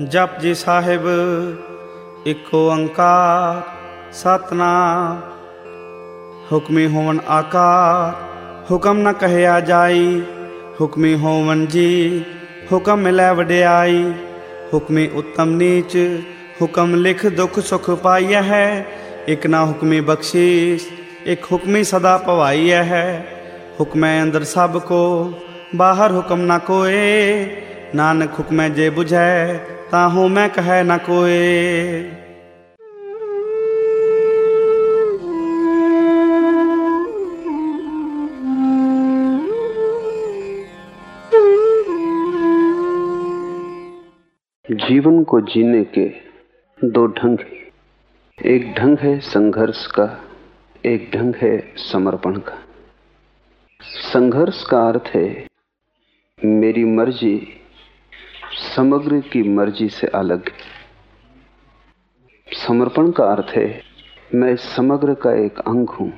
जप जी साहेब, इको अंकार सतना हुक्मी होवन आकार, हुक्म न कह जाई। हुक्मी होवन जी हुक्म मिलै वड्याई। हुक्मी उत्तम नीच, हुक्म लिख दुख सुख पाई है। एक ना हुक्मी बख्शीस एक हुक्मी सदा पवाई है। हुक्मै अंदर सबको, बाहर हुक्म ना कोए। नानक हुक्मै जे बुझै ताहू मैं, कह न कोए। जीवन को जीने के दो ढंग एक ढंग है संघर्ष का, एक ढंग है समर्पण का। संघर्ष का अर्थ है, मेरी मर्ज़ी समग्र की मर्ज़ी से अलग। समर्पण का अर्थ है, मैं समग्र का एक अंग हूँ।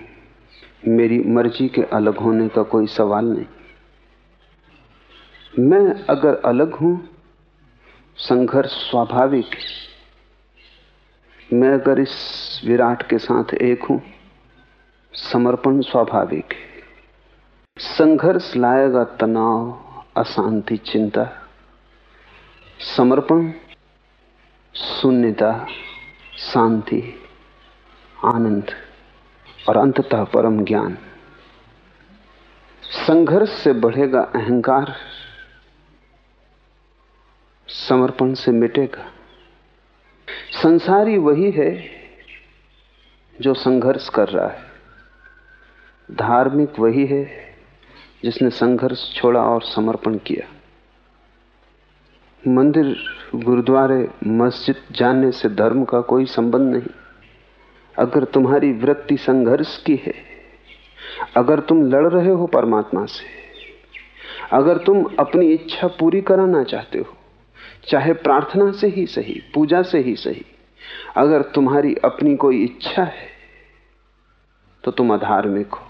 मेरी मर्ज़ी के अलग होने का कोई सवाल नहीं। मैं अगर अलग हूँ, संघर्ष स्वाभाविक मैं अगर इस विराट के साथ एक हूँ, समर्पण स्वाभाविक संघर्ष लाएगा तनाव, अशांति, चिंता। समर्पण शून्यता शांति, आनंद और अंततः परम ज्ञान। संघर्ष से बढ़ेगा अहंकार, समर्पण से मिटेगा। संसारी वही है जो संघर्ष कर रहा है। धार्मिक वही है जिसने संघर्ष छोड़ा और समर्पण किया। मंदिर, गुरुद्वारे, मस्जिद जाने से धर्म का कोई संबंध नहीं। अगर तुम्हारी वृत्ति संघर्ष की है, अगर तुम लड़ रहे हो परमात्मा से, अगर तुम अपनी इच्छा पूरी कराना चाहते हो, चाहे प्रार्थना से ही सही, पूजा से ही सही, अगर तुम्हारी अपनी कोई इच्छा है तो तुम अधार्मिक हो।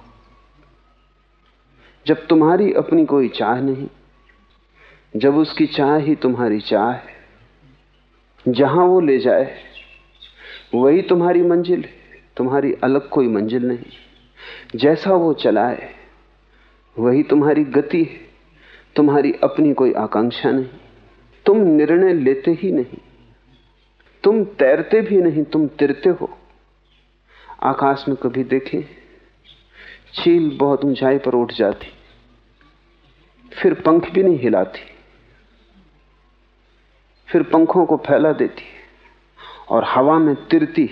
जब तुम्हारी अपनी कोई चाह नहीं जब उसकी चाह ही तुम्हारी चाह है, जहाँ वो ले जाए, वही तुम्हारी मंजिल है, तुम्हारी अलग कोई मंजिल नहीं। जैसा वो चलाए, वही तुम्हारी गति है, तुम्हारी अपनी कोई आकांक्षा नहीं। तुम निर्णय लेते ही नहीं, तुम तैरते भी नहीं, तुम तिरते हो। आकाश में कभी देखें, चील बहुत ऊंचाई पर उठ जाती, फिर पंख भी नहीं हिलाती। फिर पंखों को फैला देती और हवा में तिरती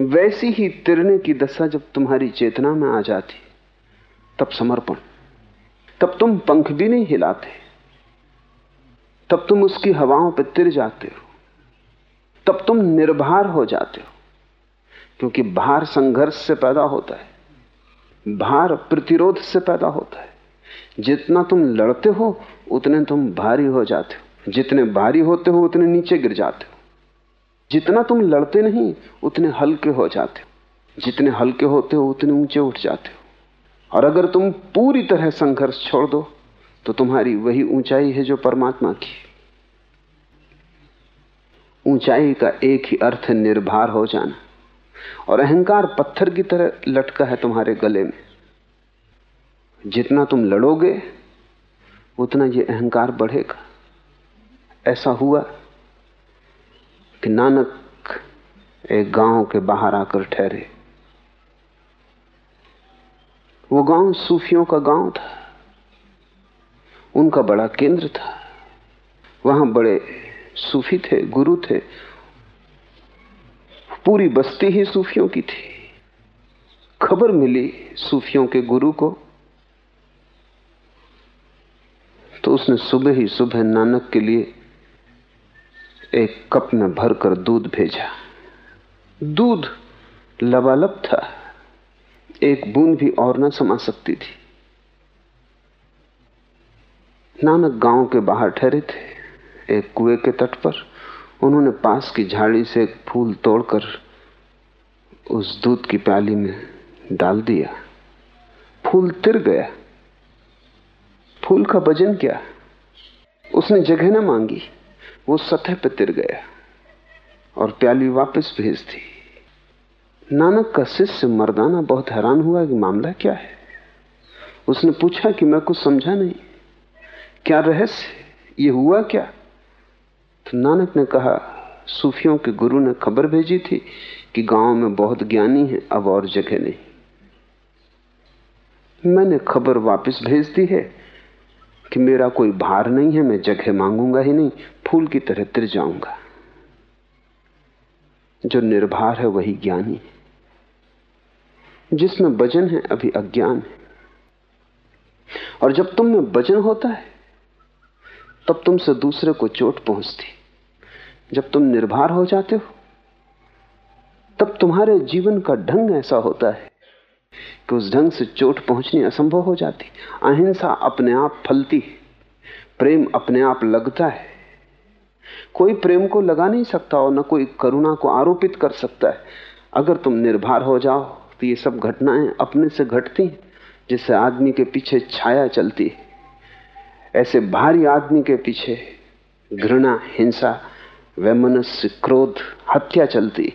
वैसी ही तिरने की दशा जब तुम्हारी चेतना में आ जाती तब समर्पण। तब तुम पंख भी नहीं हिलाते। तब तुम उसकी हवाओं पर तिर जाते हो। तब तुम निर्भर हो जाते हो। क्योंकि भार संघर्ष से पैदा होता है। भार प्रतिरोध से पैदा होता है। जितना तुम लड़ते हो उतने तुम भारी हो जाते हो। जितने भारी होते हो, उतने नीचे गिर जाते हो। जितना तुम लड़ते नहीं, उतने हल्के हो जाते हो। जितने हल्के होते हो, उतने ऊँचे उठ जाते हो। और अगर तुम पूरी तरह संघर्ष छोड़ दो तो तुम्हारी वही ऊंचाई है जो परमात्मा की। ऊंचाई का एक ही अर्थ निर्भर हो जाना। और अहंकार पत्थर की तरह लटका है तुम्हारे गले में। जितना तुम लड़ोगे उतना ये अहंकार बढ़ेगा। ऐसा हुआ कि नानक एक गाँव के बाहर आकर ठहरे। वो गाँव सूफियों का गाँव था। उनका बड़ा केंद्र था। वहाँ बड़े सूफी थे, गुरु थे। पूरी बस्ती ही सूफियों की थी। खबर मिली सूफियों के गुरु को तो उसने सुबह ही सुबह नानक के लिए एक कप में भरकर दूध भेजा। दूध लबालब था। एक बूंद भी और न समा सकती थी। नानक गाँव के बाहर ठहरे थे। एक कुएँ के तट पर उन्होंने पास की झाड़ी से एक फूल तोड़कर उस दूध की प्याली में डाल दिया। फूल तिर गया। फूल का वज़न क्या उसने जगह ना मांगी, वो सतह पर तिर गया और प्याली वापस भेज दी। नानक का शिष्य मर्दाना बहुत हैरान हुआ कि मामला क्या है। उसने पूछा कि मैं कुछ समझा नहीं। क्या रहस्य ये हुआ क्या? तो नानक ने कहा, सूफियों के गुरु ने खबर भेजी थी कि गाँव में बहुत ज्ञानी है, अब और जगह नहीं। मैंने खबर वापस भेज दी है कि मेरा कोई भार नहीं है, मैं जगह मांगूँगा ही नहीं, फूल की तरह तिर जाऊँगा। जो निर्भर है वही ज्ञानी है। जिसमें वज़न है, अभी अज्ञान है। और जब तुम में वज़न होता है, तब तुमसे दूसरे को चोट पहुँचती जब तुम निर्भर हो जाते हो, तब तुम्हारे जीवन का ढंग ऐसा होता है कि उस ढंग से चोट पहुंचनी असंभव हो जाती। अहिंसा अपने आप फलती प्रेम अपने आप लगता है। कोई प्रेम को लगा नहीं सकता और न कोई करुणा को आरोपित कर सकता है। अगर तुम निर्भर हो जाओ तो ये सब घटनाएँ अपने से घटती हैं, जिससे आदमी के पीछे छाया चलती है। ऐसे भारी आदमी के पीछे घृणा, हिंसा, वैमनस्य, क्रोध, हत्या चलती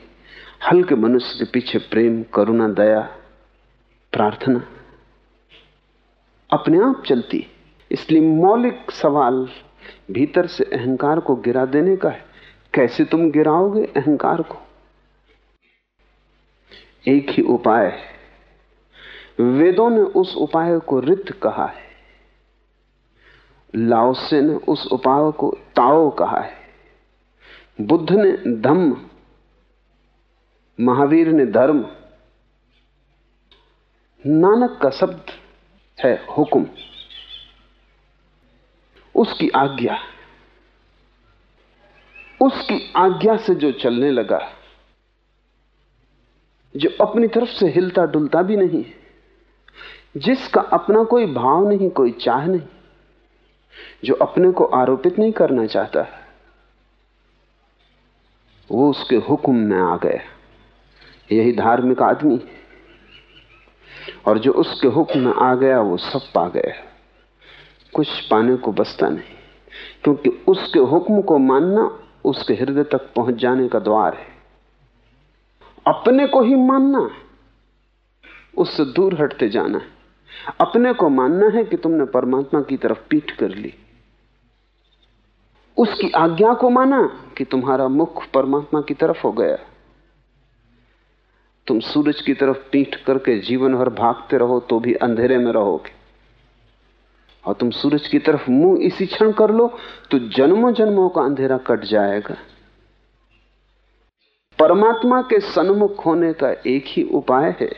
हल्के मनुष्य के पीछे प्रेम, करुणा, दया प्रार्थना अपने आप चलती इसलिए मौलिक सवाल भीतर से अहंकार को गिरा देने का है। कैसे तुम गिराओगे अहंकार को? एक ही उपाय है। वेदों ने उस उपाय को रित कहा है। लाओसे ने उस उपाय को ताओ कहा है। बुद्ध ने धम्म, महावीर ने धर्म नानक का शब्द है हुक्म। उसकी आज्ञा। उसकी आज्ञा से जो चलने लगा, जो अपनी तरफ़ से हिलता डुलता भी नहीं जिसका अपना कोई भाव नहीं, कोई चाह नहीं, जो अपने को आरोपित नहीं करना चाहता, वो उसके हुक्म में आ गया। यही धार्मिक आदमी और जो उसके हुक्म में आ गया, वो सब पा गया कुछ पाने को बसता नहीं, क्योंकि उसके हुक्म को मानना उसके हृदय तक पहुँच जाने का द्वार है। अपने को ही मानना उससे दूर हटते जाना है। अपने को मानना है कि तुमने परमात्मा की तरफ़ पीठ कर ली। उसकी आज्ञा को माना कि तुम्हारा मुख परमात्मा की तरफ़ हो गया। तुम सूरज की तरफ़ पीठ करके जीवन भर भागते रहो तो भी अंधेरे में रहोगे। और तुम सूरज की तरफ़ मुँह इसी क्षण कर लो तो जन्मों जन्मों का अंधेरा कट जाएगा। परमात्मा के सन्मुख होने का एक ही उपाय है,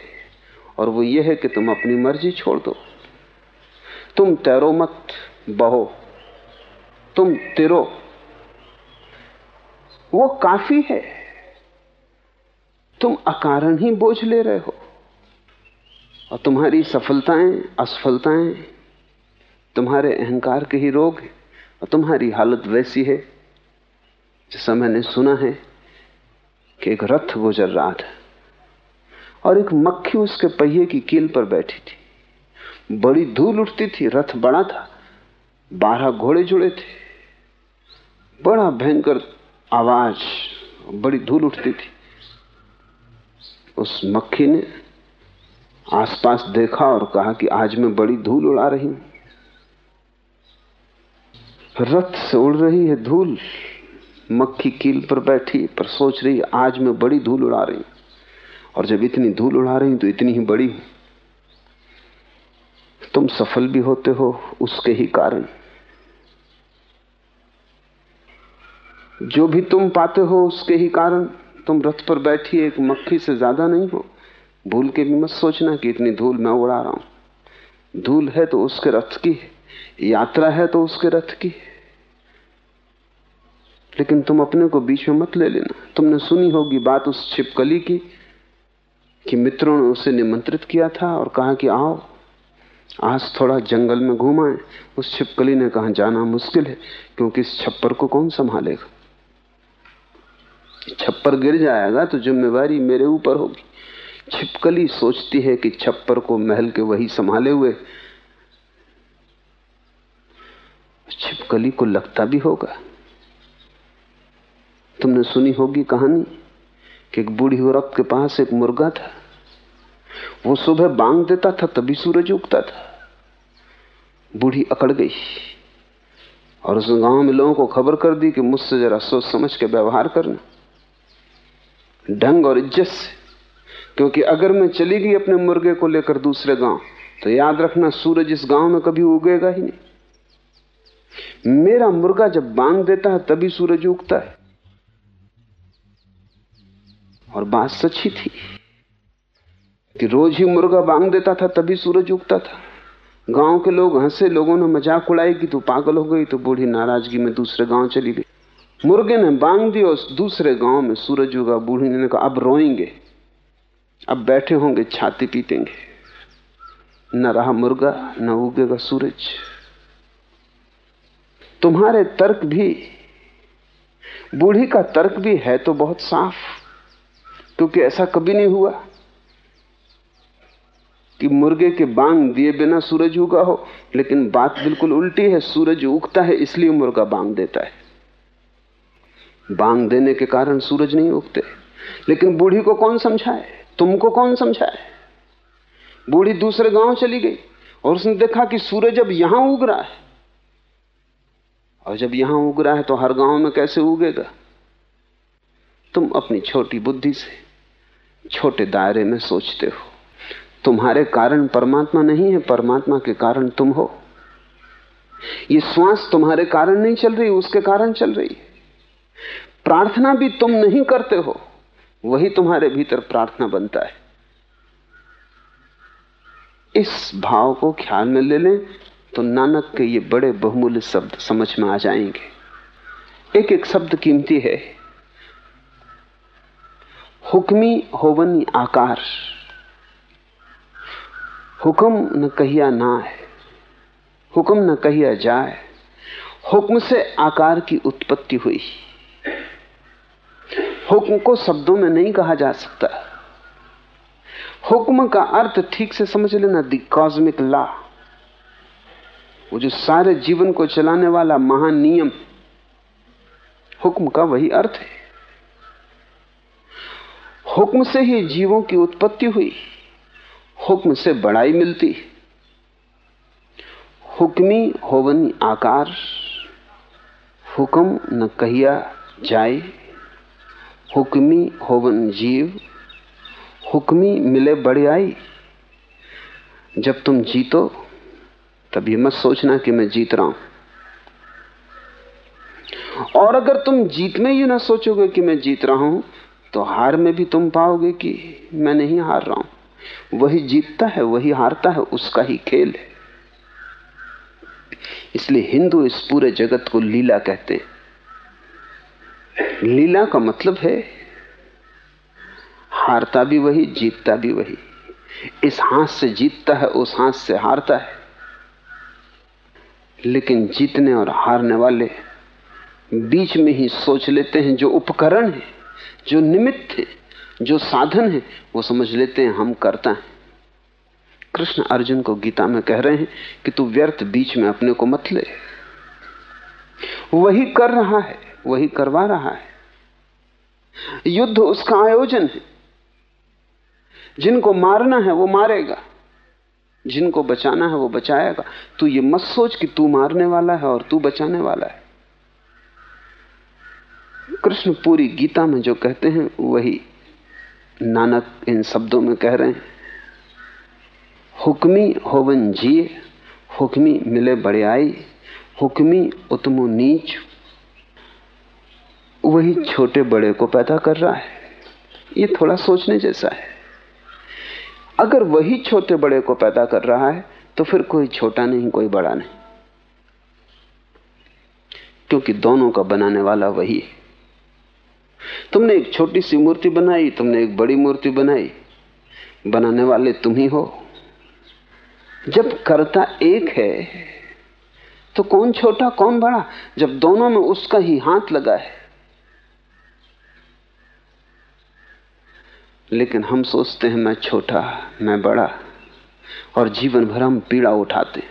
और वो ये है कि तुम अपनी मर्ज़ी छोड़ दो। तुम तैरो मत, बहो। तुम तिरो। वो काफ़ी है। तुम अकारण ही बोझ ले रहे हो। और तुम्हारी सफलताएँ, असफलताएँ, तुम्हारे अहंकार के ही रोग है, और तुम्हारी हालत वैसी है, जैसा मैंने सुना है कि एक रथ गुजर रहा था, और एक मक्खी उसके पहिए की कील पर बैठी थी। बड़ी धूल उठती थी, रथ बड़ा था, बारह घोड़े जुड़े थे, बड़ा भयंकर आवाज़, बड़ी धूल उठती थी। उस मक्खी ने आसपास देखा और कहा कि आज मैं बड़ी धूल उड़ा रही हूँ। रथ से उड़ रही है धूल। मक्खी कील पर बैठी पर सोच रही, आज मैं बड़ी धूल उड़ा रही और जब इतनी धूल उड़ा रही तो इतनी ही बड़ी तुम सफल भी होते हो उसके ही कारण। जो भी तुम पाते हो उसके ही कारण। तुम रथ पर बैठी एक मक्खी से ज़्यादा नहीं हो। भूल के भी मत सोचना कि इतनी धूल मैं उड़ा रहा हूँ। धूल है तो उसके रथ की यात्रा है तो उसके रथ की लेकिन तुम अपने को बीच में मत ले लेना। तुमने सुनी होगी बात उस छिपकली की, कि मित्रों ने उसे निमंत्रित किया था और कहा कि आओ, आज थोड़ा जंगल में घुमाए उस छिपकली ने कहा, जाना मुश्किल है, क्योंकि इस छप्पर को कौन संभालेगा? छप्पर गिर जाएगा तो जिम्मेवारी मेरे ऊपर होगी। छिपकली सोचती है कि छप्पर को महल के वही संभाले हुए। छिपकली को लगता भी होगा। तुमने सुनी होगी कहानी कि एक बूढ़ी औरत के पास एक मुर्गा था। वो सुबह बांग देता था, तभी सूरज उगता था। बूढ़ी अकड़ गई और उस गाँव में लोगों को खबर कर दी कि मुझसे जरा सोच समझ के व्यवहार करना। ढंग और इज़्ज़त से। क्योंकि अगर मैं चली गई अपने मुर्गे को लेकर दूसरे गाँव तो याद रखना सूरज इस गाँव में कभी उगेगा ही नहीं। मेरा मुर्गा जब बांग देता है, तभी सूरज उगता है। और बात सच्ची थी कि रोज ही मुर्गा बांग देता था, तभी सूरज उगता था। गाँव के लोग हंसे, लोगों ने मज़ाक उड़ाई कि तू पागल हो गई तो बूढ़ी नाराज़गी में दूसरे गाँव चली गई। मुर्गे ने बांग दी और दूसरे गाँव में सूरज उगा, बूढ़ी ने कहा, अब रोएँगे, अब बैठे होंगे, छाती पीतेंगे न रहा मुर्गा, न उगेगा सूरज। तुम्हारे तर्क भी, बूढ़ी का तर्क भी है तो बहुत साफ़, क्योंकि ऐसा कभी नहीं हुआ कि मुर्गे के बांग दिए बिना सूरज उगा हो, लेकिन बात बिल्कुल उल्टी है, सूरज उगता है, इसलिए मुर्गा बांग देता है। बांग देने के कारण सूरज नहीं उगते। लेकिन बूढ़ी को कौन समझाए? तुमको कौन समझाए? बूढ़ी दूसरे गाँव चली गई और उसने देखा कि सूरज अब यहाँ उग रहा है। और जब यहाँ उग रहा है तो हर गाँव में कैसे उगेगा? तुम अपनी छोटी बुद्धि से, छोटे दायरे में सोचते हो। तुम्हारे कारण परमात्मा नहीं है, परमात्मा के कारण तुम हो। ये श्वास तुम्हारे कारण नहीं चल रही, उसके कारण चल रही है। प्रार्थना भी तुम नहीं करते हो, वही तुम्हारे भीतर प्रार्थना बनता है। इस भाव को ख्याल में ले लें तो नानक के ये बड़े बहुमूल्य शब्द समझ में आ जाएँगे। एक एक शब्द कीमती है। हुक्मी होवनी आकार। हुक्म न कहिया ना है, हुक्म न कहिया जाए। हुक्म से आकार की उत्पत्ति हुई। हुक्म को शब्दों में नहीं कहा जा सकता। हुक्म का अर्थ ठीक से समझ लेना दी कॉस्मिक लॉ वो जो सारे जीवन को चलाने वाला महान नियम, हुक्म का वही अर्थ है। हुक्म से ही जीवों की उत्पत्ति हुई, हुक्म से बड़ाई मिलती। हुक्मी होवनी आकार, हुक्म न कहिया जाए। हुक्मी होवन जीव, हुक्मी मिले बड़ियाई जब तुम जीतो तब ये मत सोचना कि मैं जीत रहा हूँ। और अगर तुम जीत में ये ना सोचोगे कि मैं जीत रहा हूँ तो हार में भी तुम पाओगे कि मैं नहीं हार रहा हूँ। वही जीतता है, वही हारता है, उसका ही खेल है। इसलिए हिंदू इस पूरे जगत को लीला कहते हैं। लीला का मतलब है, हारता भी वही, जीतता भी वही। इस हाथ से जीतता है, उस हाथ से हारता है। लेकिन जीतने और हारने वाले बीच में ही सोच लेते हैं, जो उपकरण है, जो निमित्त है, जो साधन है, वो समझ लेते हैं, हम करता है। कृष्ण अर्जुन को गीता में कह रहे हैं कि तू व्यर्थ बीच में अपने को मत ले। वही कर रहा है। वही करवा रहा है। युद्ध उसका आयोजन है। जिनको मारना है वो मारेगा। जिनको बचाना है वो बचाएगा। तू ये मत सोच कि तू मारने वाला है और तू बचाने वाला है। कृष्ण पूरी गीता में जो कहते हैं, वही नानक इन शब्दों में कह रहे हैं। हुक्मी होवन जिए हुक्मी मिले बड़ियाई हुक्मी उतमो नीच वही छोटे बड़े को पैदा कर रहा है। ये थोड़ा सोचने जैसा है। अगर वही छोटे बड़े को पैदा कर रहा है तो फिर कोई छोटा नहीं, कोई बड़ा नहीं। क्योंकि दोनों का बनाने वाला वही है। तुमने एक छोटी सी मूर्ति बनाई, तुमने एक बड़ी मूर्ति बनाई। बनाने वाले तुम ही हो। जब करता एक है तो कौन छोटा, कौन बड़ा? जब दोनों में उसका ही हाथ लगा है लेकिन हम सोचते हैं, मैं छोटा, मैं बड़ा, और जीवन भर हम पीड़ा उठाते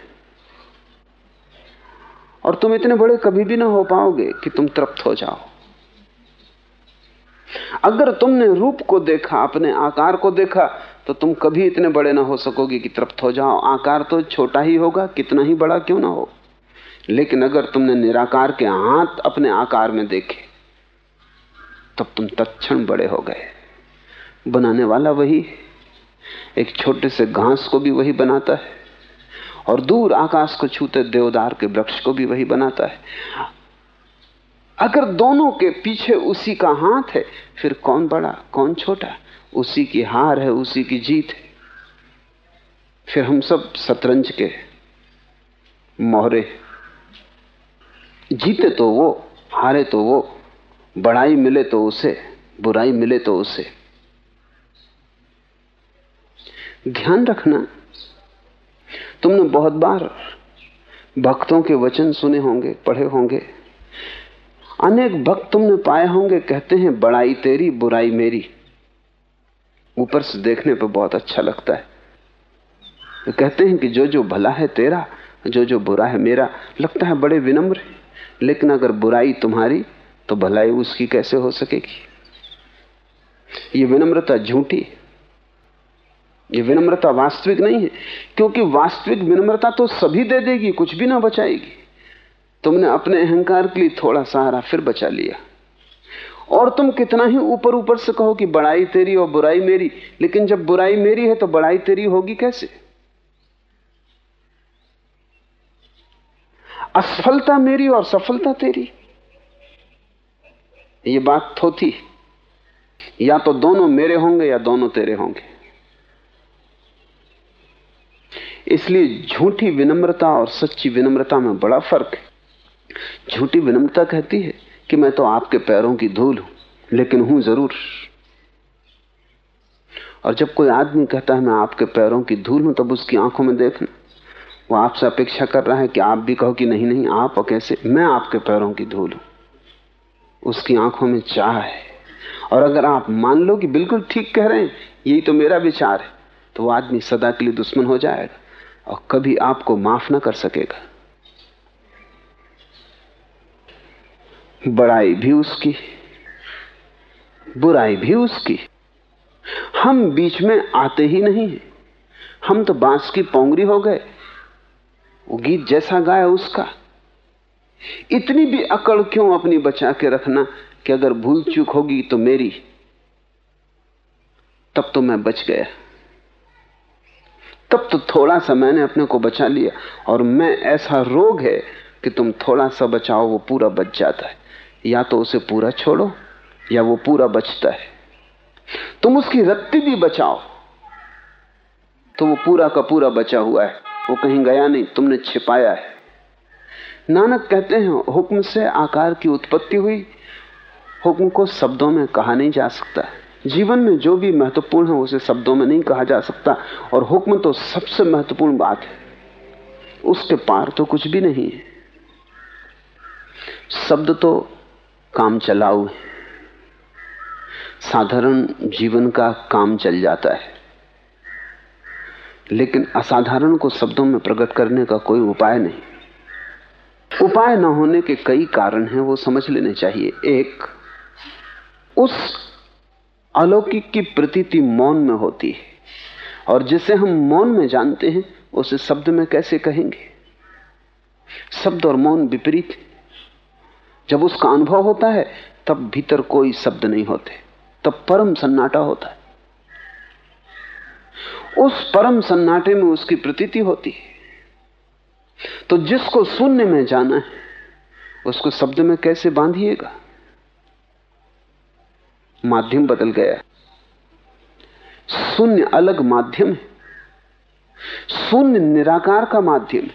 और तुम इतने बड़े कभी भी ना हो पाओगे कि तुम तृप्त हो जाओ। अगर तुमने रूप को देखा, अपने आकार को देखा तो तुम कभी इतने बड़े ना हो सकोगे कि तृप्त हो जाओ। आकार तो छोटा ही होगा, कितना ही बड़ा क्यों ना हो? लेकिन अगर तुमने निराकार के हाथ अपने आकार में देखे, तब तुम तत्क्षण बड़े हो गए। बनाने वाला वही एक छोटे से घास को भी वही बनाता है और दूर आकाश को छूते देवदार के वृक्ष को भी वही बनाता है। अगर दोनों के पीछे उसी का हाथ है, फिर कौन बड़ा, कौन छोटा? उसी की हार है, उसी की जीत है। फिर हम सब शतरंज के मोहरे। जीते तो वो, हारे तो वो, बड़ाई मिले तो उसे, बुराई मिले तो उसे। ध्यान रखना। तुमने बहुत बार भक्तों के वचन सुने होंगे, पढ़े होंगे। अनेक भक्त तुमने पाए होंगे, कहते हैं, बड़ाई तेरी, बुराई मेरी। ऊपर से देखने पर बहुत अच्छा लगता है। तो कहते हैं कि जो जो भला है तेरा, जो जो बुरा है मेरा, लगता है बड़े विनम्र लेकिन अगर बुराई तुम्हारी तो भलाई उसकी कैसे हो सकेगी? ये विनम्रता झूठी ये विनम्रता वास्तविक नहीं है, क्योंकि वास्तविक विनम्रता तो सभी दे देगी, कुछ भी ना बचाएगी। तुमने अपने अहंकार के लिए थोड़ा सहारा फिर बचा लिया। और तुम कितना ही ऊपर ऊपर से कहो कि बड़ाई तेरी और बुराई मेरी, लेकिन जब बुराई मेरी है तो बड़ाई तेरी होगी कैसे? असफलता मेरी और सफलता तेरी। ये बात थोथी या तो दोनों मेरे होंगे या दोनों तेरे होंगे। इसलिए झूठी विनम्रता और सच्ची विनम्रता में बड़ा फ़र्क है। झूठी विनम्रता कहती है कि मैं तो आपके पैरों की धूल हूँ, लेकिन हूँ ज़रूर। और जब कोई आदमी कहता है, मैं आपके पैरों की धूल हूँ, तब उसकी आँखों में देखना। वो आपसे अपेक्षा कर रहा है कि आप भी कहो कि नहीं नहीं, आप कैसे? मैं आपके पैरों की धूल हूँ। उसकी आँखों में चाह है। और अगर आप मान लो कि बिल्कुल ठीक कह रहे हैं, यही तो मेरा विचार है तो आदमी सदा के लिए दुश्मन हो जाएगा। और कभी आपको माफ़ ना कर सकेगा। बड़ाई भी उसकी, बुराई भी उसकी। हम बीच में आते ही नहीं हैं। हम तो बाँस की पोंगरी हो गए। वो गीत जैसा गाया उसका। इतनी भी अकड़ क्यों अपनी बचा के रखना कि अगर भूल चूक होगी तो मेरी, तब तो मैं बच गया। तब तो थोड़ा सा मैंने अपने को बचा लिया। और मैं ऐसा रोग है कि तुम थोड़ा सा बचाओ, वो पूरा बच जाता है। या तो उसे पूरा छोड़ो, या वो पूरा बचता है। तुम उसकी रत्ती भी बचाओ तो वो पूरा का पूरा बचा हुआ है। वो कहीं गया नहीं, तुमने छिपाया है। नानक कहते हैं, हुक्म से आकार की उत्पत्ति हुई। हुक्म को शब्दों में कहा नहीं जा सकता। जीवन में जो भी महत्वपूर्ण है, उसे शब्दों में नहीं कहा जा सकता। और हुक्म तो सबसे महत्वपूर्ण बात है। उसके पार तो कुछ भी नहीं है। शब्द तो काम चलाऊ है। साधारण जीवन का काम चल जाता है। लेकिन असाधारण को शब्दों में प्रकट करने का कोई उपाय नहीं। उपाय न होने के कई कारण हैं, वो समझ लेने चाहिए। एक, उस अलौकिक की प्रतीति मौन में होती है। और जिसे हम मौन में जानते हैं, उसे शब्द में कैसे कहेंगे? शब्द और मौन विपरीत जब उसका अनुभव होता है, तब भीतर कोई शब्द नहीं होते। तब परम सन्नाटा होता है। उस परम सन्नाटे में उसकी प्रतीति होती है। तो जिसको शून्य में जाना है, उसको शब्द में कैसे बांधिएगा? माध्यम बदल गया शून्य अलग माध्यम है। शून्य निराकार का माध्यम है।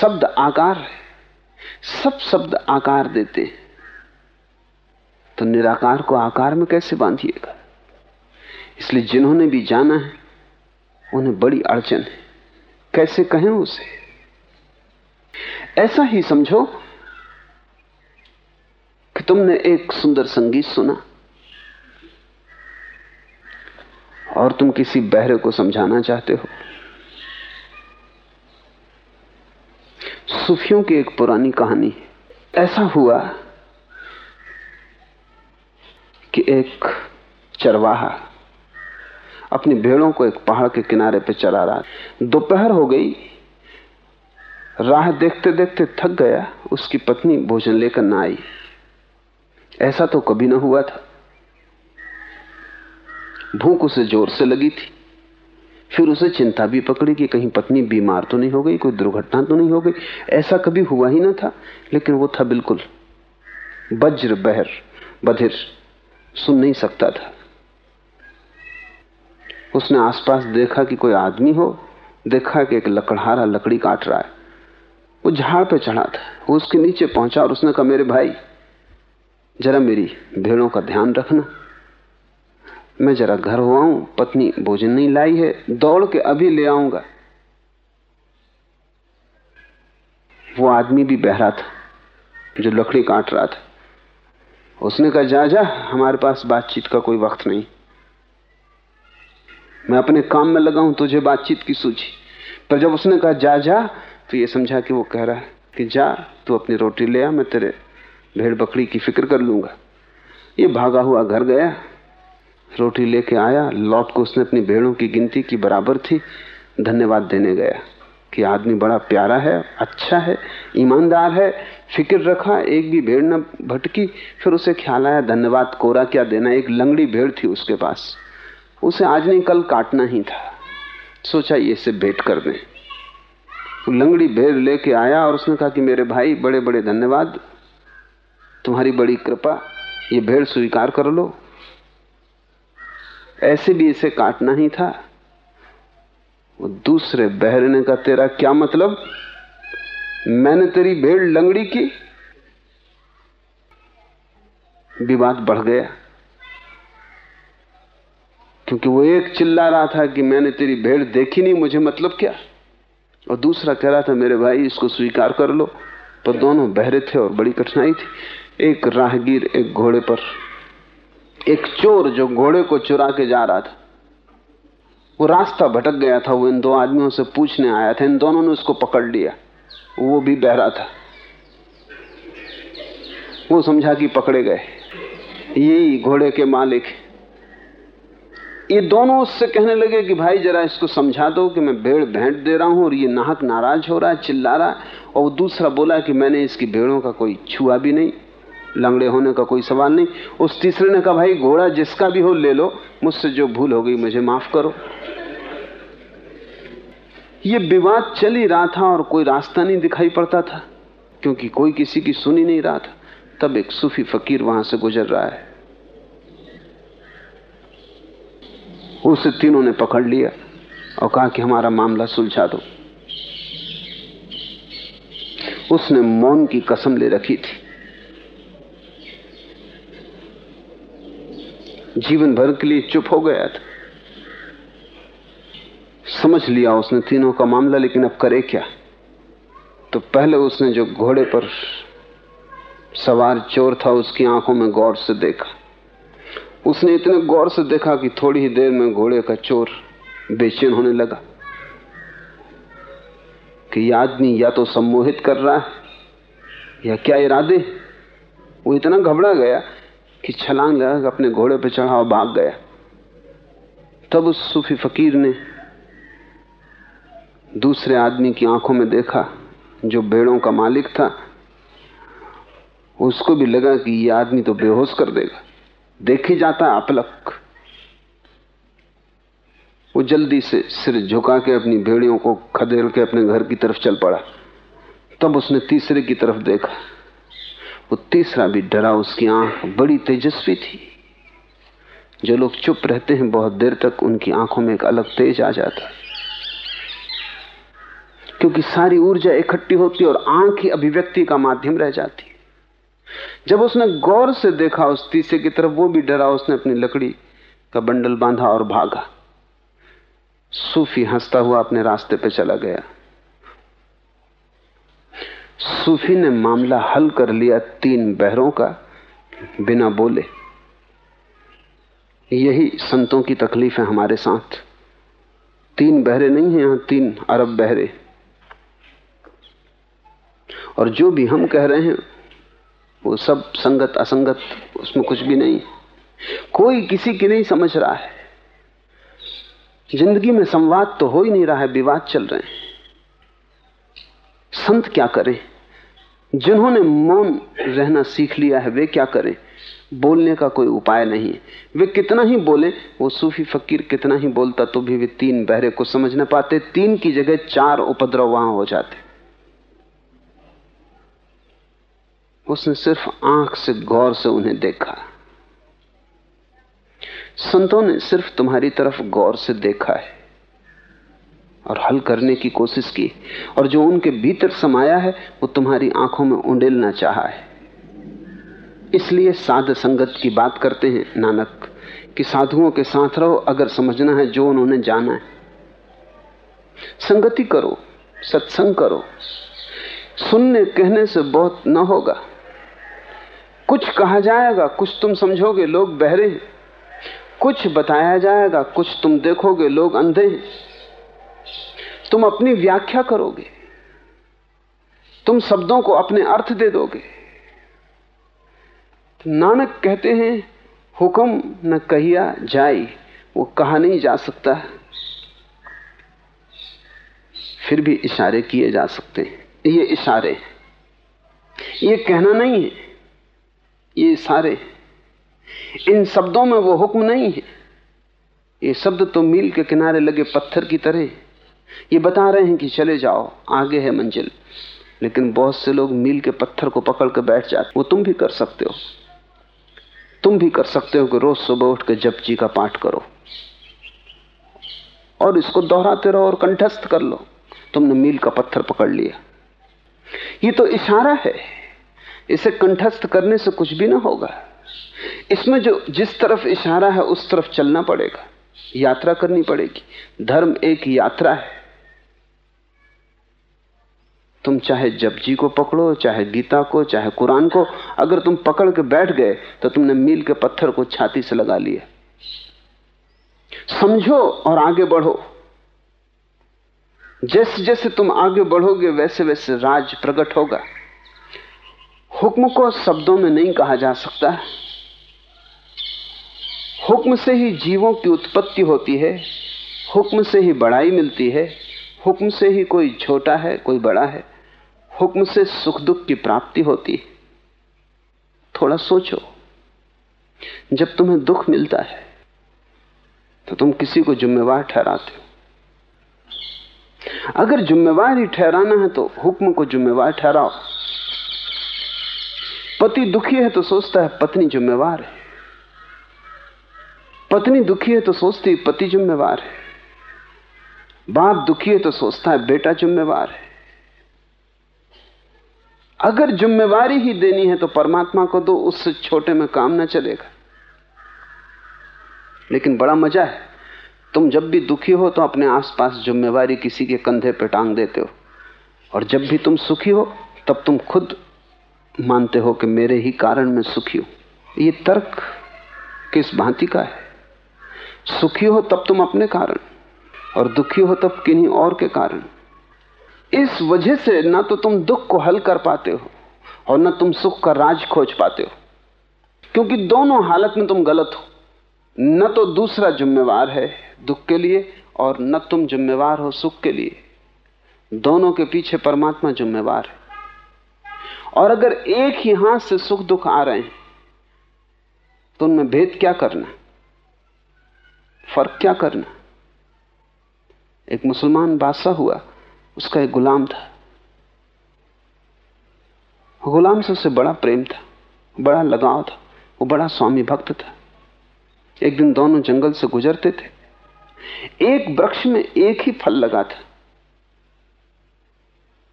शब्द आकार है। सब शब्द आकार देते हैं। तो निराकार को आकार में कैसे बांधिएगा? इसलिए जिन्होंने भी जाना है, उन्हें बड़ी अड़चन है। कैसे कहें उसे? ऐसा ही समझो तुमने एक सुंदर संगीत सुना। और तुम किसी बहरे को समझाना चाहते हो। सूफियों की एक पुरानी कहानी ऐसा हुआ कि एक चरवाहा अपनी भेड़ों को एक पहाड़ के किनारे पर चला रहा दोपहर हो गई। राह देखते देखते थक गया। उसकी पत्नी भोजन लेकर ना आई। ऐसा तो कभी ना हुआ था। भूख उसे ज़ोर से लगी थी। फिर उसे चिंता भी पकड़ी कि कहीं पत्नी बीमार तो नहीं हो गई, कोई दुर्घटना तो नहीं हो गई। ऐसा कभी हुआ ही ना था, लेकिन वो था बिल्कुल वज्र बहर, बधिर, सुन नहीं सकता था। उसने आसपास देखा कि कोई आदमी हो, देखा कि एक लकड़हारा लकड़ी काट रहा है। वो झाड़ पे चढ़ा था, वो उसके नीचे पहुँचा और उसने कहा, मेरे भाई जरा मेरी भेड़ों का ध्यान रखना। मैं जरा घर हुआ हूँ पत्नी भोजन नहीं लाई है, दौड़ के अभी ले आऊँगा। वो आदमी भी बहरा था, जो लकड़ी काट रहा था। उसने कहा, जा जा, हमारे पास बातचीत का कोई वक्त नहीं। मैं अपने काम में लगा हूँ, तुझे बातचीत की सूची पर जब उसने कहा, जा जा तो ये समझा कि वो कह रहा है कि, जा, तू अपनी रोटी ले आ, मैं तेरे भेड़ बकरी की फ़िक्र कर लूँगा। ये भागा हुआ घर गया, रोटी लेके आया, लौट को उसने अपनी भेड़ों की गिनती की बराबर थी, धन्यवाद देने गया कि आदमी बड़ा प्यारा है अच्छा है, ईमानदार है, फ़िक्र रखा, एक भी भेड़ न भटकी, फिर उसे ख्याल आया, धन्यवाद, कोरा क्या देना, एक लंगड़ी भेड़ थी उसके पास। उसे आज नहीं, कल काटना ही था। सोचा ये से भेंट कर दें। लंगड़ी भेड़ लेके आया और उसने कहा कि मेरे भाई बड़े बड़े धन्यवाद तुम्हारी बड़ी कृपा, ये भेड़ स्वीकार कर लो। ऐसे भी इसे काटना ही था। वो दूसरे बहरने का तेरा क्या मतलब? मैंने तेरी भेड़ लंगड़ी की। विवाद बढ़ गया। क्योंकि वो एक चिल्ला रहा था कि मैंने तेरी भेड़ देखी नहीं, मुझे मतलब क्या? और दूसरा कह रहा था, मेरे भाई, इसको स्वीकार कर लो। पर दोनों बहरे थे और बड़ी कठिनाई थी। एक राहगीर एक घोड़े पर, एक चोर जो घोड़े को चुरा के जा रहा था। वो रास्ता भटक गया था, वो इन दो आदमियों से पूछने आया था, इन दोनों ने उसको पकड़ लिया, वो भी बहरा था। वो समझा कि पकड़े गए, यही घोड़े के मालिक ये दोनों उससे कहने लगे कि भाई जरा इसको समझा दो कि मैं भेड़ भेंट दे रहा हूँ और ये नाहक नाराज़ हो रहा है, चिल्ला रहा है, और दूसरा बोला कि मैंने इसकी भेड़ों का कोई छुआ भी नहीं। लंगड़े होने का कोई सवाल नहीं। उस तीसरे ने कहा, भाई, घोड़ा जिसका भी हो, ले लो। मुझसे जो भूल हो गई, मुझे माफ़ करो। ये विवाद चल ही रहा था और कोई रास्ता नहीं दिखाई पड़ता था, क्योंकि कोई किसी की सुन ही नहीं रहा था। तब एक सूफी फकीर वहाँ से गुजर रहा है। उसे तीनों ने पकड़ लिया और कहा कि, हमारा मामला सुलझा दो। उसने मौन की कसम ले रखी थी। जीवन भर के लिए चुप हो गया था। समझ लिया उसने तीनों का मामला, लेकिन अब करे क्या? तो पहले उसने जो घोड़े पर सवार चोर था, उसकी आँखों में गौर से देखा। उसने इतने गौर से देखा कि थोड़ी ही देर में घोड़े का चोर बेचैन होने लगा कि यह आदमी या तो सम्मोहित कर रहा है या क्या इरादे वो इतना घबरा गया कि छलांग लगा अपने घोड़े पर चढ़ा और भाग गया। तब उस सूफी फकीर ने दूसरे आदमी की आँखों में देखा, जो भेड़ों का मालिक था। उसको भी लगा कि यह आदमी तो बेहोश कर देगा। देखे जाता अपलक। वो जल्दी से सिर झुका के अपनी भेड़ियों को खदेड़ के अपने घर की तरफ़ चल पड़ा। तब उसने तीसरे की तरफ़ देखा। वो तीसरा भी डरा उसकी आँख बड़ी तेजस्वी थी। जो लोग चुप रहते हैं, बहुत देर तक उनकी आँखों में एक अलग तेज आ जाता क्योंकि सारी ऊर्जा इकट्ठी होती और आँख ही अभिव्यक्ति का माध्यम रह जाती जब उसने गौर से देखा उस तीसरे की तरफ़, वो भी डरा उसने अपनी लकड़ी का बंडल बांधा और भागा। सूफी हंसता हुआ अपने रास्ते पे चला गया। सूफी ने मामला हल कर लिया तीन बहरों का बिना बोले। यही संतों की तकलीफ़ है हमारे साथ। तीन बहरे नहीं हैं यहाँ, तीन अरब बहरे। और जो भी हम कह रहे हैं, वो सब संगत, असंगत, उसमें कुछ भी नहीं। कोई किसी की नहीं समझ रहा है। ज़िंदगी में संवाद तो हो ही नहीं रहा है, विवाद चल रहे हैं। संत क्या करें? जिन्होंने मौन रहना सीख लिया है, वे क्या करें? बोलने का कोई उपाय नहीं है। वे कितना ही बोले, वो सूफी फकीर कितना ही बोलता तो भी वे तीन बहरे को समझ ना पाते। तीन की जगह चार उपद्रव वहाँ हो जाते। उसने सिर्फ़ आँख से गौर से उन्हें देखा। संतों ने सिर्फ़ तुम्हारी तरफ़ गौर से देखा है। और हल करने की कोशिश की। और जो उनके भीतर समाया है, वो तुम्हारी आँखों में उंडेलना चाहा है। इसलिए साध संगत की बात करते हैं, नानक, कि साधुओं के साथ रहो, अगर समझना है जो उन्होंने जाना है। संगति करो, सत्संग करो। सुनने, कहने से बहुत न होगा। कुछ कहा जाएगा, कुछ तुम समझोगे, लोग बहरे हैं। कुछ बताया जाएगा, कुछ तुम देखोगे, लोग अंधे हैं। तुम अपनी व्याख्या करोगे। तुम शब्दों को अपने अर्थ दे दोगे। नानक कहते हैं, हुक्म न कहिया जाई वो कहा नहीं जा सकता। फिर भी इशारे किए जा सकते हैं। ये इशारे ये कहना नहीं है। ये इशारे इन शब्दों में वो हुक्म नहीं है। ये शब्द तो मील के किनारे लगे पत्थर की तरह ये बता रहे हैं कि चले जाओ, आगे है मंजिल। लेकिन बहुत से लोग मील के पत्थर को पकड़ के बैठ जाते वो तुम भी कर सकते हो। तुम भी कर सकते हो कि रोज सुबह उठ के जप जी का पाठ करो। और इसको दोहराते रहो और कंठस्थ कर लो। तुमने मील का पत्थर पकड़ लिया। ये तो इशारा है। इसे कंठस्थ करने से कुछ भी ना होगा। इसमें जो जिस तरफ़ इशारा है, उस तरफ़ चलना पड़ेगा। यात्रा करनी पड़ेगी। धर्म एक यात्रा है। तुम चाहे जपजी को पकड़ो, चाहे गीता को, चाहे कुरान को, अगर तुम पकड़ के बैठ गए तो तुमने मील के पत्थर को छाती से लगा लिया समझो और आगे बढ़ो। जैसे जैसे तुम आगे बढ़ोगे वैसे वैसे राज प्रकट होगा। हुक्म को शब्दों में नहीं कहा जा सकता। हुक्म से ही जीवों की उत्पत्ति होती है, हुक्म से ही बड़ाई मिलती है, हुक्म से ही कोई छोटा है, कोई बड़ा है। हुक्म से सुख दुख की प्राप्ति होती है। थोड़ा सोचो, जब तुम्हें दुख मिलता है तो तुम किसी को जिम्मेवार ठहराते हो। अगर जिम्मेवार ही ठहराना है तो हुक्म को जिम्मेवार ठहराओ। पति दुखी है तो सोचता है, पत्नी जिम्मेवार है। पत्नी दुखी है तो सोचती पति जिम्मेवार है। बाप दुखी है तो सोचता है, बेटा जिम्मेवार है। अगर जिम्मेवारी ही देनी है तो परमात्मा को दो, उससे छोटे में काम ना चलेगा। लेकिन बड़ा मज़ा है। तुम जब भी दुखी हो तो अपने आसपास जिम्मेवारी किसी के कंधे पर टांग देते हो। और जब भी तुम सुखी हो, तब तुम खुद मानते हो कि मेरे ही कारण मैं सुखी हूँ। ये तर्क किस भांति का है? सुखी हो तब तुम अपने कारण, और दुखी हो तब किन्हीं और के कारण। इस वजह से ना तो तुम दुख को हल कर पाते हो और ना तुम सुख का राज खोज पाते हो। क्योंकि दोनों हालत में तुम गलत हो। न तो दूसरा जिम्मेवार है दुख के लिए और न तुम जिम्मेवार हो सुख के लिए। दोनों के पीछे परमात्मा जिम्मेवार है। और अगर एक ही हाथ से सुख दुख आ रहे हैं तो उनमें भेद क्या करना? फ़र्क क्या करना? एक मुसलमान बादशाह हुआ। उसका एक गुलाम था। गुलाम से उससे बड़ा प्रेम था, बड़ा लगाव था, वो बड़ा स्वामी भक्त था। एक दिन दोनों जंगल से गुजरते थे। एक वृक्ष में एक ही फल लगा था।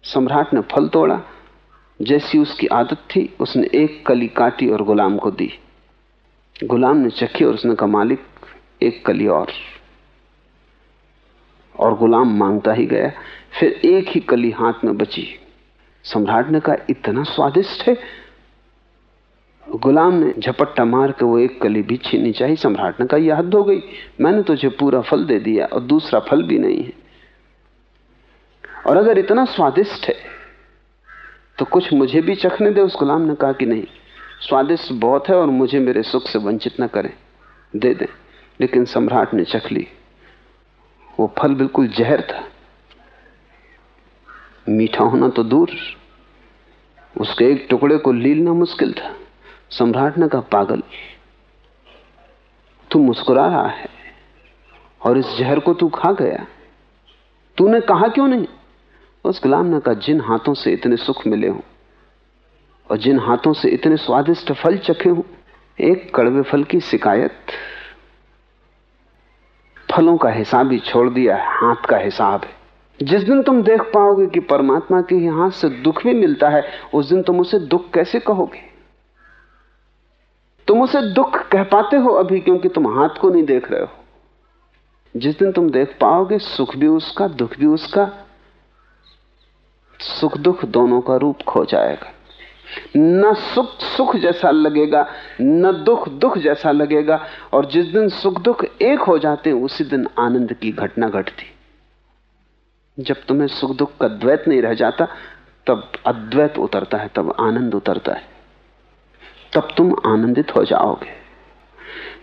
सम्राट ने फल तोड़ा। जैसी उसकी आदत थी, उसने एक कली काटी और गुलाम को दी। गुलाम ने चखी और उसने कहा, मालिक, एक कली और। और गुलाम माँगता ही गया। फिर एक ही कली हाथ में बची। सम्राट ने कहा, इतना स्वादिष्ट है। गुलाम ने झपट्टा मार के वो एक कली भी छीनी। चाहिए सम्राट ने कहा, यह हद हो गई। मैंने तुझे पूरा फल दे दिया और दूसरा फल भी नहीं है। और अगर इतना स्वादिष्ट है तो कुछ मुझे भी चखने दे। उस गुलाम ने कहा कि नहीं, स्वादिष्ट बहुत है और मुझे मेरे सुख से वंचित न करें। दे दें। लेकिन सम्राट ने चख ली। वो फल बिल्कुल जहर था। मीठा होना तो दूर, उसके एक टुकड़े को लीलना मुश्किल था। सम्राट ने कहा, पागल, तू मुस्कुरा रहा है और इस जहर को तू खा गया। तूने कहा क्यों नहीं? उस गुलाम ने कहा, जिन हाथों से इतने सुख मिले हों और जिन हाथों से इतने स्वादिष्ट फल चखे हों, एक कड़वे फल की शिकायत फलों का हिसाब ही छोड़ दिया है, हाथ का हिसाब है। जिस दिन तुम देख पाओगे कि परमात्मा के हाथ से दुख भी मिलता है, उस दिन तुम उसे दुख कैसे कहोगे? तुम उसे दुख कह पाते हो अभी, क्योंकि तुम हाथ को नहीं देख रहे हो। जिस दिन तुम देख पाओगे, सुख भी उसका, दुख भी उसका, सुख दुख दोनों का रूप खो जाएगा। न सुख सुख जैसा लगेगा, न दुख दुख जैसा लगेगा। और जिस दिन सुख, दुख एक हो जाते हैं, उसी दिन आनंद की घटना घटती। जब तुम्हें सुख, दुख का द्वैत नहीं रह जाता, तब अद्वैत उतरता है, तब आनंद उतरता है। तब तुम आनंदित हो जाओगे।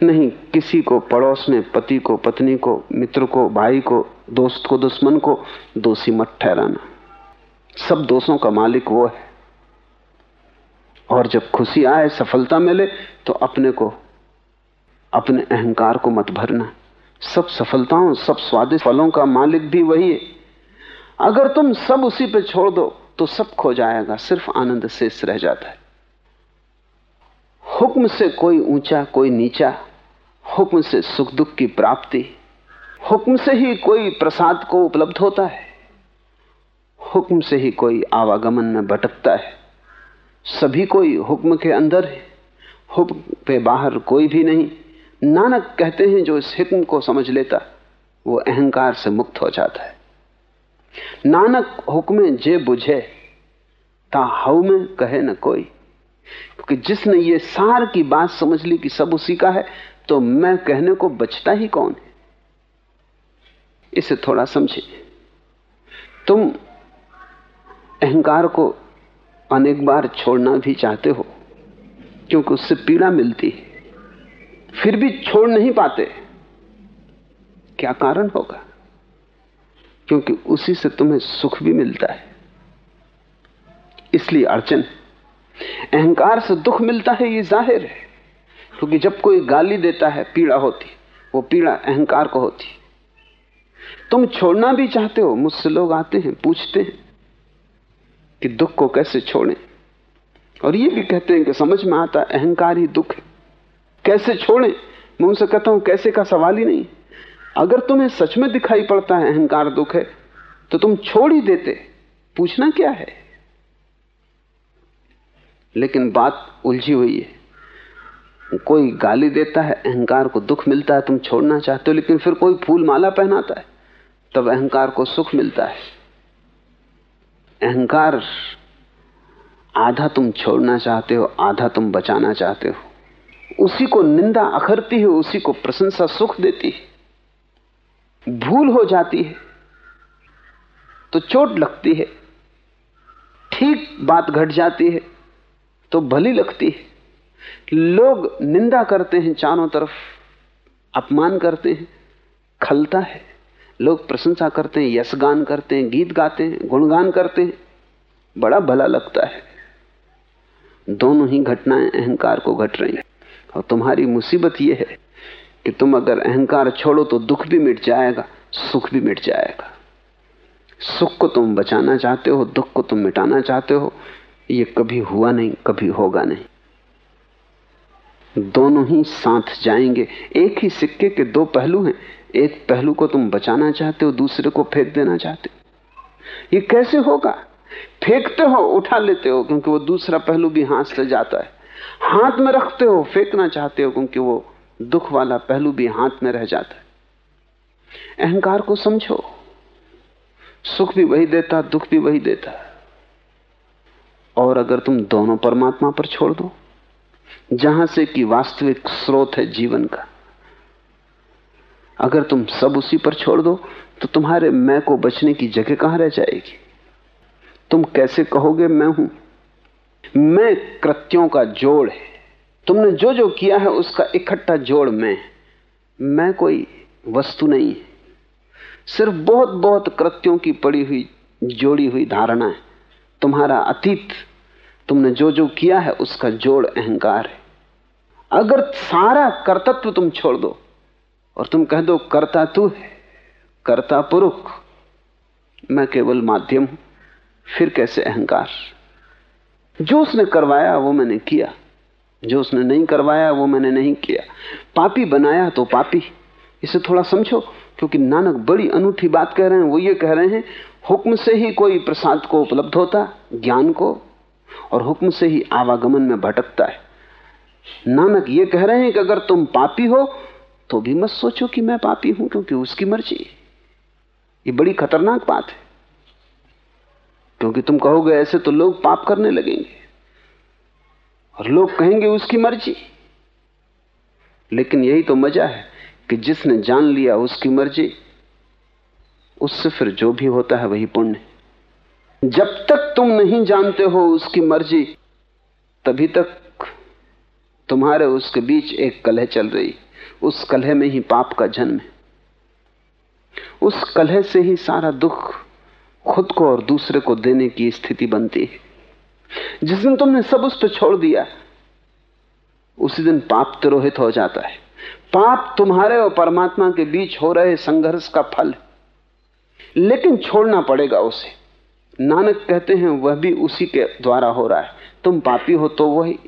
नहीं, किसी को, पड़ोस में, पति को, पत्नी को, मित्र को, भाई को, दोस्त को, दुश्मन को, दोषी मत ठहराना। सब दोषों का मालिक वो है। और जब खुशी आए, सफलता मिले तो अपने को, अपने अहंकार को मत भरना। सब सफलताओं, सब स्वादिष्ट फलों का मालिक भी वही है। अगर तुम सब उसी पे छोड़ दो तो सब खो जाएगा, सिर्फ़ आनंद शेष रह जाता है। हुक्म से कोई ऊँचा, कोई नीचा, हुक्म से सुख दुख की प्राप्ति, हुक्म से ही कोई प्रसाद को उपलब्ध होता है, हुक्म से ही कोई आवागमन में भटकता है। सभी कोई हुक्म के अंदर है। हुक्म पे बाहर कोई भी नहीं। नानक कहते हैं, जो इस हुक्म को समझ लेता, वो अहंकार से मुक्त हो जाता है। नानक हुक्म जे बुझे, ता हव में कहे न कोई। क्योंकि जिसने ये सार की बात समझ ली कि सब उसी का है तो मैं कहने को बचता ही कौन है? इसे थोड़ा समझे तुम अहंकार को अनेक बार छोड़ना भी चाहते हो, क्योंकि उससे पीड़ा मिलती है। फिर भी छोड़ नहीं पाते। क्या कारण होगा? क्योंकि उसी से तुम्हें सुख भी मिलता है। इसलिए अर्चन, अहंकार से दुख मिलता है, ये ज़ाहिर है। क्योंकि जब कोई गाली देता है, पीड़ा होती, वो पीड़ा अहंकार को होती। तुम छोड़ना भी चाहते हो, मुझसे लोग आते हैं, पूछते हैं। कि दुख को कैसे छोड़ें? और ये भी कहते हैं कि समझ में आता अहंकार ही दुख है। कैसे छोड़ें? मैं उनसे कहता हूँ, कैसे का सवाल ही नहीं। अगर तुम्हें सच में दिखाई पड़ता है अहंकार दुख है तो तुम छोड़ ही देते। पूछना क्या है? लेकिन बात उलझी हुई है। कोई गाली देता है, अहंकार को दुख मिलता है, तुम छोड़ना चाहते हो, लेकिन फिर कोई फूल माला पहनाता है, तब अहंकार को सुख मिलता है। अहंकार, आधा तुम छोड़ना चाहते हो, आधा तुम बचाना चाहते हो। उसी को निंदा अखरती है, उसी को प्रशंसा सुख देती है। भूल हो जाती है तो चोट लगती है। ठीक बात घट जाती है तो भली लगती है। लोग निंदा करते हैं चारों तरफ़, अपमान करते हैं, खलता है। लोग प्रशंसा करते हैं यशगान करते हैं, गीत गाते हैं, गुणगान करते हैं। बड़ा भला लगता है। दोनों ही घटनाएँ अहंकार को घट रही हैं। और तुम्हारी मुसीबत यह है कि तुम अगर अहंकार छोड़ो तो दुख भी मिट जाएगा, सुख भी मिट जाएगा। सुख को तुम बचाना चाहते हो, दुख को तुम मिटाना चाहते हो, ये कभी हुआ नहीं, कभी होगा नहीं। दोनों ही साथ जाएँगे। एक ही सिक्के के दो पहलू हैं। एक पहलू को तुम बचाना चाहते हो, दूसरे को फेंक देना चाहते हो। ये कैसे होगा? फेंकते हो, उठा लेते हो, क्योंकि वो दूसरा पहलू भी हाथ से जाता है। हाथ में रखते हो, फेंकना चाहते हो, क्योंकि वो दुख वाला पहलू भी हाथ में रह जाता है। अहंकार को समझो। सुख भी वही देता, दुख भी वही देता। और अगर तुम दोनों परमात्मा पर छोड़ दो जहाँ से कि वास्तविक स्रोत है जीवन का। अगर तुम सब उसी पर छोड़ दो तो तुम्हारे मैं को बचने की जगह कहाँ रह जाएगी? तुम कैसे कहोगे मैं हूँ? मैं कृत्यों का जोड़ है। तुमने जो जो किया है, उसका इकट्ठा जोड़ मैं मैं कोई वस्तु नहीं है। सिर्फ़ बहुत बहुत कृत्यों की पड़ी हुई, जोड़ी हुई धारणा है। तुम्हारा अतीत तुमने जो जो किया है, उसका जोड़ अहंकार है। अगर सारा कर्तत्व तुम छोड़ दो, और तुम कह दो, कर्ता तू है, कर्ता पुरुष मैं केवल माध्यम हूँ, फिर कैसे अहंकार? जो उसने करवाया, वो मैंने किया। जो उसने नहीं करवाया, वो मैंने नहीं किया। पापी बनाया तो पापी। इसे थोड़ा समझो, क्योंकि नानक बड़ी अनूठी बात कह रहे हैं। वो ये कह रहे हैं, हुक्म से ही कोई प्रसाद को उपलब्ध होता, ज्ञान को और हुक्म से ही आवागमन में भटकता है। नानक ये कह रहे हैं कि अगर तुम पापी हो तो भी मत सोचो कि मैं पापी हूँ, क्योंकि उसकी मर्ज़ी ये बड़ी खतरनाक बात है। क्योंकि तुम कहोगे, ऐसे तो लोग पाप करने लगेंगे। और लोग कहेंगे, उसकी मर्ज़ी लेकिन यही तो मज़ा है कि जिसने जान लिया उसकी मर्ज़ी, उससे फिर जो भी होता है वही पुण्य। जब तक तुम नहीं जानते हो उसकी मर्ज़ी, तभी तक तुम्हारे उसके बीच एक कलह चल रही। उस कलह में ही पाप का जन्म है। उस कलह से ही सारा दुख खुद को और दूसरे को देने की स्थिति बनती है। जिस दिन तुमने सब उस पर छोड़ दिया, उसी दिन पाप तिरोहित हो जाता है। पाप तुम्हारे और परमात्मा के बीच हो रहे संघर्ष का फल लेकिन छोड़ना पड़ेगा उसे। नानक कहते हैं, वह भी उसी के द्वारा हो रहा है। तुम पापी हो तो वही,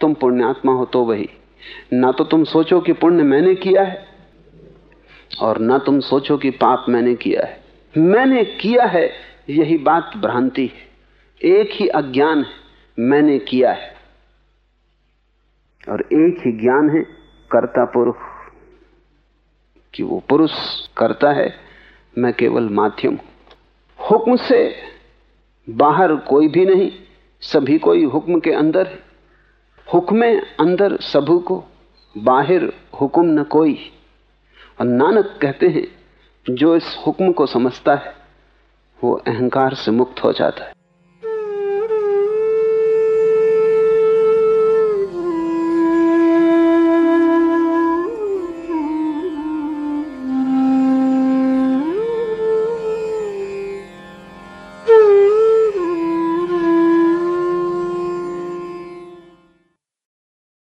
तुम पुण्यात्मा हो तो वही। ना तो तुम सोचो कि पुण्य मैंने किया है, और ना तुम सोचो कि पाप मैंने किया है। मैंने किया है, यही बात भ्रांति है। एक ही अज्ञान है, मैंने किया है। और एक ही ज्ञान है, कर्ता पुरुष। कि वो पुरुष करता है, मैं केवल माध्यम हुक्म से बाहर कोई भी नहीं, सभी कोई हुक्म के अंदर है। हुक्म अंदर सबू को, बाहर हुक्म न कोई। और नानक कहते हैं, जो इस हुक्म को समझता है, वो अहंकार से मुक्त हो जाता है।